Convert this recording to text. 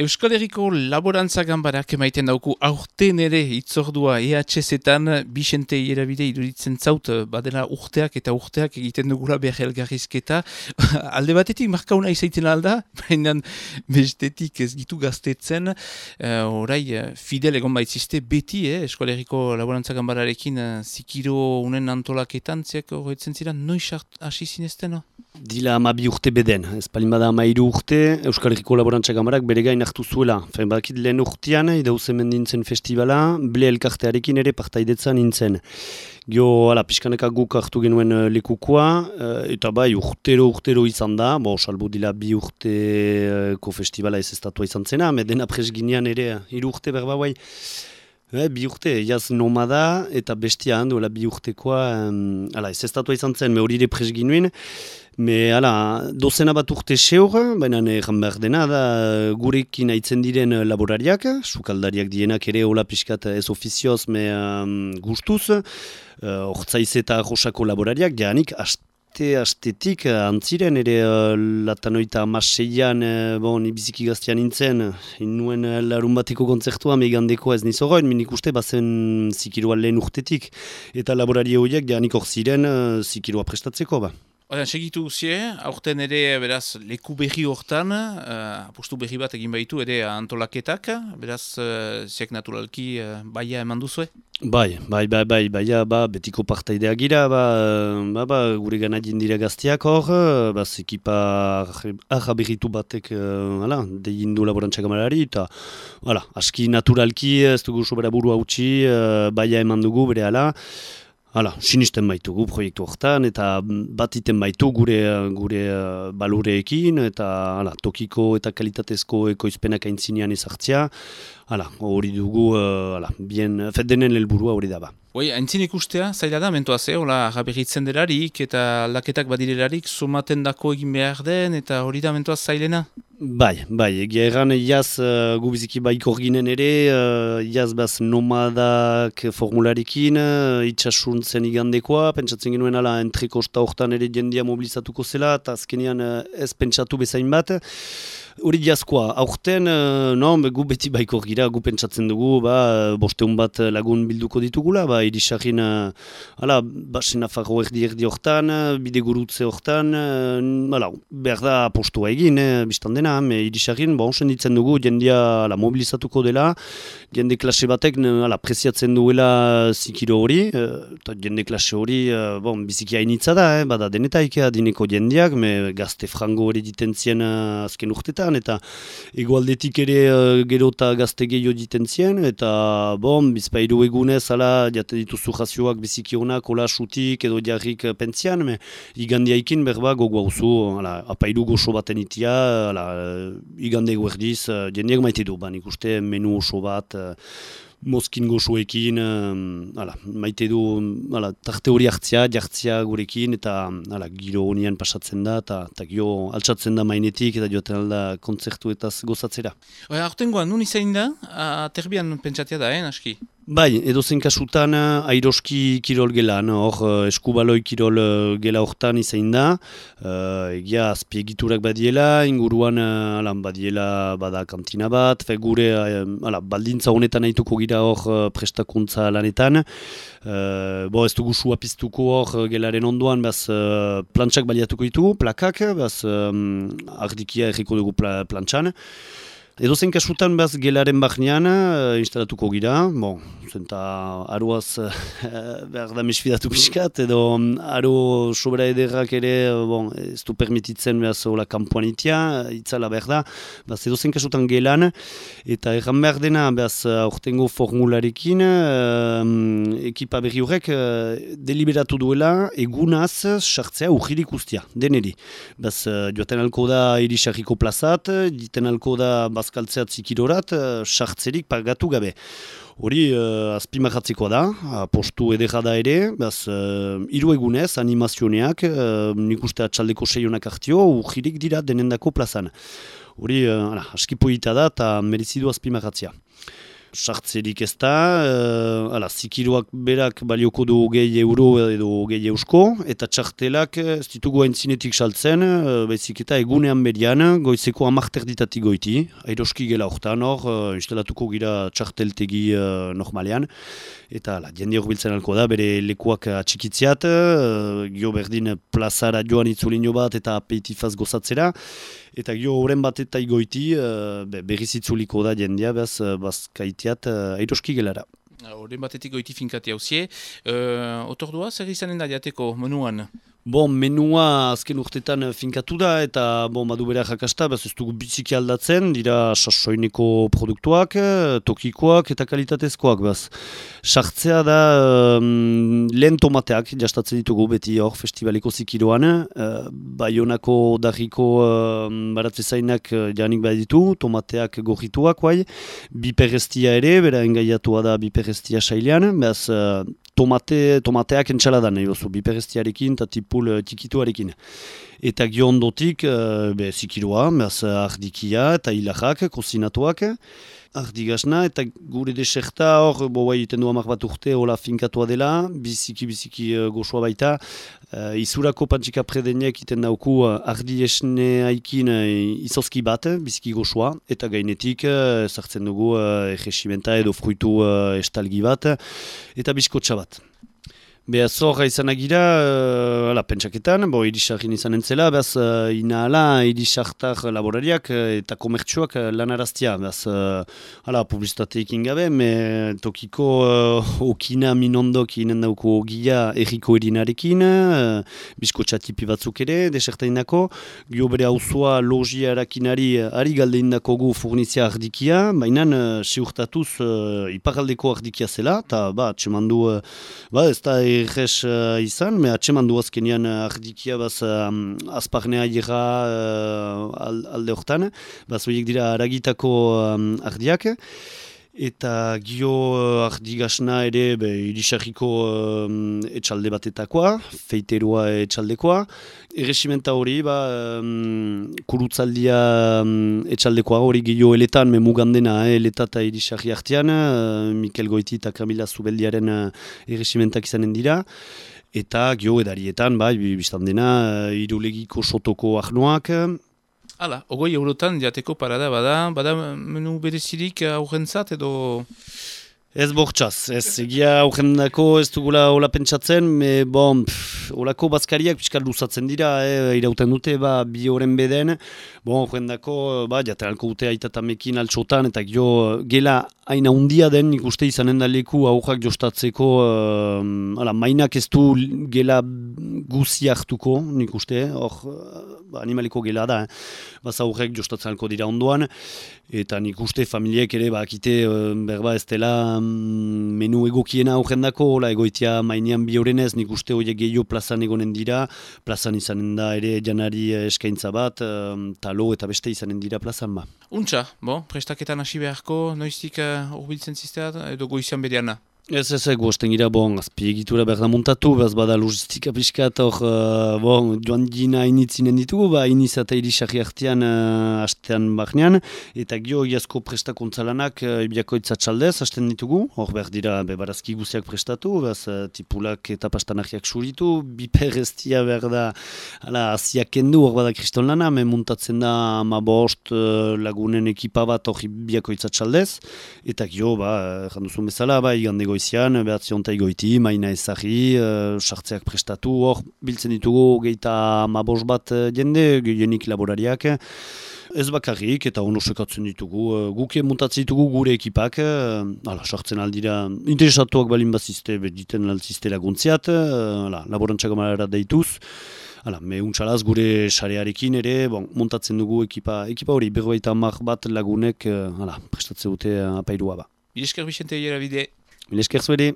Euskal Herriko laborantza gambarak emaiten dauku aurten ere itzordua EHZ-etan Bixente irabide iduritzen zaut badela urteak eta urteak egiten dugula behar elgarrizketa. Alde batetik markauna izaiten alda, baina bestetik ez gitu gaztetzen. Uh, orai, fidel egon baitziste beti, eh, Euskal Herriko laborantza gambararekin uh, zikiro unen antolaketan, ziak horretzen ziren, noiz hasi zinezten? No? Dila ama bi urte beden, ez palin bada ama urte, Euskal Herriko laborantza gambarak bere gain hartu zuela. Fen bakit lehen urtean, idauze mendintzen festivala, ble elkartearekin ere partaidetzan nintzen. Gio, ala, pixkaneka guk hartu genuen uh, lekukoa, uh, eta bai, urtero, urtero izan da, bo, salbu dila bi urteko festivala ez estatua izan zena, medena presginean ere, hiru urte berba bai, E, bi urte, jaz nomada eta bestia handu, bi urtekoa, um, ala, ez estatua izan zen, me hori ere presginuen, Me, ala, dozena bat urte seur, baina egan behar dena, da gurekin aitzen diren laborariak, sukaldariak dienak ere hola pixkat ez ofizioz, me um, gustuz, uh, eta josako laborariak, janik, aste astetik antziren ere uh, latanoita amaseian, uh, bon, ibiziki gaztian nintzen, inuen uh, larun bateko kontzertua, megandeko ez nizogoen, minik uste bazen zikiroa lehen urtetik, eta laborari horiek janik hor ziren uh, zikiroa prestatzeko, ba. Oda, segitu zie, aurten ere beraz leku berri hortan, uh, apustu berri bat egin baitu ere antolaketak, beraz uh, ziak naturalki uh, baia eman duzue? Bai, bai, bai, bai, baia, ba, betiko partaidea gira, ba, ba, ba, gure gana dira gaztiak hor, ba, zekipa arra berritu batek, uh, ala, degindu laborantza kamarari, eta, ala, aski naturalki, ez dugu sobera buru hautsi, uh, baia eman dugu, bere ala, Hala, sinisten baitugu proiektu hortan, eta bat iten baitu gure, gure uh, balureekin, eta hala, tokiko eta kalitatezko ekoizpenak aintzinean ezartzea. Hala, hori dugu, uh, hala, bien, fedenen helburua hori daba. Oi, aintzin ikustea, zaila da, mentoa ze, hola, raberitzen delarik, eta aldaketak badirelarik, sumaten dako egin behar den, eta hori da mentoa zailena? Bai, bai, egia erran jaz uh, gubiziki baiko ginen ere, uh, jaz baz nomadak formularikin, uh, itxasuntzen igandekoa, pentsatzen genuen ala entrekosta hortan ere jendia mobilizatuko zela, eta azkenean uh, ez pentsatu bezain bat. Hori jazkoa, aurten, uh, no, gu beti baiko gira, gu pentsatzen dugu, ba, bosteun bat lagun bilduko ditugula, ba, irisarrin, uh, ala, basen afarro erdi erdi hortan, bide gurutze hortan, uh, ala, behar da postua egin, eh, biztan dena, me irisarrin, bon, senditzen dugu, jendia ala, mobilizatuko dela, jende klase batek, ala, preziatzen duela zikiro hori, eta jende klase hori, bon, biziki hainitza da, eh, bada denetaik, dineko jendiak, me gazte frango hori ditentzien azken urtetan, eta egualdetik ere gero eta gazte gehiago diten zien, eta bon, bizpairu egunez, ala, jate dituzu jazioak biziki honak, hola sutik edo jarrik uh, pentzian, me igandiaikin berba gogoa uzu, ala, apairu goxo baten itia, ala, igande guerdiz, uh, jendeak maite du, ban ikuste menu oso bat, mozkin gozoekin, um, maite du ala, tarte hori hartzia, jartzia gurekin, eta ala, giro honian pasatzen da, eta, eta giro altsatzen da mainetik, eta joaten alda kontzertu eta gozatzera. Hora, aurtengoa, nun izain da, terbian pentsatia da, eh, aski? Bai, edo zen kasutan eh, airoski kirol gelan, hor eh, eskubaloi kirol eh, gela hortan izain da. Uh, egia azpiegiturak badiela, inguruan uh, badiela bada kantina bat, fe gure uh, baldintza honetan haituko gira hor prestakuntza lanetan. Uh, bo ez dugu sua piztuko hor gelaren ondoan, baz uh, plantxak baliatuko ditugu, plakak, baz um, ardikia erriko dugu pla, plantxan. Edo zen kasutan behaz gelaren bahnean uh, instalatuko gira, bon, zenta aruaz uh, behar da mesfidatu piskat, edo um, aru sobera ederrak ere bon, ez du permititzen behaz hola kampuan itia, itzala behar da, behaz edo kasutan gelan, eta erran behar dena behaz aurtengo formularekin, uh, ekipa berri horrek uh, deliberatu duela egunaz sartzea urririk ustia, deneri. Behaz uh, joaten alko da irisarriko plazat, jiten alko da bazkaltzea tzikirorat, uh, sartzerik pagatu gabe. Hori uh, azpimarratzeko da, postu edera da ere, baz, uh, iru egunez animazioneak, uh, nik uste atxaldeko seionak hartio, urgirik dira denendako plazan. Hori uh, askipoita da eta merizidu azpimarratzea. Sartzerik ez da, uh, ala, zikiroak berak balioko du gehi euro edo gehi eusko, eta txartelak ez ditugu haintzinetik saltzen, uh, bezik eta egunean berian, goizeko amarter ditatik goiti, airoski gela horretan hor, uh, instalatuko gira txarteltegi uh, normalean, eta la, jende hor biltzen alko da, bere lekuak atxikitziat, uh, gio berdin plazara joan itzulino bat eta apeitifaz gozatzera, eta gio horren bat eta igoiti, uh, berriz itzuliko da jendea, behaz, bazkaitiat uh, airoski gelara. Horren batetik goiti finkati hauzie. Uh, otordua, zer izanen da jateko menuan? Bon, menua azken urtetan finkatu da eta bon, badu bere jakasta, bez ez dugu biziki aldatzen, dira sasoineko produktuak, tokikoak eta kalitatezkoak. Bez. Sartzea da um, lehen tomateak, jastatzen ditugu beti hor festivaliko zikiroan, uh, Bayonako darriko uh, baratzezainak uh, janik behar ditu, tomateak gorrituak, bai. biperrestia ere, bera engaiatua da biperrestia sailean, bez uh, tomate, tomateak entxaladan, nahi bozu, biperestiarekin eta tipul uh, tikituarekin. Eta giondotik, uh, be, zikiroa, behaz ardikia eta hilajak, kozinatuak, ardigasna, eta gure deserta hor, bo bai iten du bat urte, hola finkatua dela, biziki-biziki uh, goxoa baita, uh, izurako pantxika predenek iten dauku uh, ardi esne haikin uh, izozki bat, biziki goxoa, eta gainetik, uh, zartzen dugu, uh, egesimenta edo fruitu uh, estalgi bat, eta biskotxa bat. Beaz hor izan agira, uh, ala, pentsaketan, bo, irisarrin izan entzela, beaz, uh, ina ala, irisartar laborariak uh, eta komertsuak uh, lan araztia, beaz, uh, ala, publizitateik ingabe, me tokiko uh, okina minondok inen dauko ogia erriko erinarekin, uh, bizko txatipi batzuk ere, desertainako, gio bere hauzua logia erakinari ari galdeindako gu furnizia ardikia, baina uh, seurtatuz uh, iparaldeko ardikia zela, eta, ba, txemandu, uh, ba, ez da, errez uh, izan, me atseman du azkenian uh, ardikia baz um, azparnea jera uh, alde hortan, baz horiek dira aragitako um, ardiak, eta gio uh, ardigasna ere be, irisarriko um, etxalde batetakoa, feiterua etxaldekoa, erresimenta hori, ba, um, kurutzaldia um, etxaldekoa hori gio eletan, memugandena eh, eleta eta irisarri artean, uh, Mikel Goiti eta Kamila Zubeldiaren uh, erresimentak izanen dira, eta gio edarietan, bai, biztan dena, irulegiko sotoko ahnoak, Hala, ogoi eurotan jateko parada bada, bada menu berezirik aurrentzat edo... Ez bortxaz, ez. Egia aurrendako ez dugula hola pentsatzen, me bon, holako bazkariak piskal luzatzen dira, eh, irauten dute, ba, bi horren beden, bon, aurrendako, ba, jateralko dute aitatamekin altxotan, eta gio, gela haina undia den, nik uste izanen da leku aurrak jostatzeko, uh, ala, mainak ez du gela guzi hartuko, nik uste, hor, ba, animaliko gela da, eh? baza horrek jostatzen alko dira ondoan, eta nik uste familiek ere bakite uh, berba ez dela um, menu egokiena horrendako, hola egoitia mainean bi horrenez, nik uste horiek gehiago plazan egonen dira, plazan izanen da ere janari eskaintza bat, um, talo eta beste izanen dira plazan ba. Untxa, bo, prestaketan hasi beharko, noiztik uh, urbiltzen ziztea edo goizian bereana? Ez ez egu, osten gira, bon, azpiegitura behar da montatu, behaz bada logistika pixkat, hor, uh, bon, joan dina initzinen ditugu, ba, iniz eta irisarri artean uh, hastean bahnean, eta gio iazko prestakuntzalanak uh, ibiako itzatxaldez hasten ditugu, hor behar dira bebarazki guziak prestatu, behaz uh, tipulak eta pastanarriak suritu, biper estia behar da, ala, aziak endu, hor bada kriston lana, me montatzen da ma bost uh, lagunen ekipa bat hor ibiako itzatxaldez, eta gio, ba, janduzun bezala, ba, igandego goizian, behatzion ta igoiti, maina ezagri, uh, sartzeak prestatu, hor biltzen ditugu geita mabos bat uh, jende, gehenik laborariak, ez bakarrik eta ono sekatzen ditugu, uh, guke montatzen ditugu gure ekipak, ala, sartzen aldira, interesatuak balin bazizte, bediten altzizte laguntziat, uh, ala, laborantxako marara deituz, Hala, me untxalaz gure sarearekin ere, bon, montatzen dugu ekipa, ekipa hori, berroita mar bat lagunek, hala, prestatzen dute apairua ba. Ilesker Bixente, bide. Mila esker.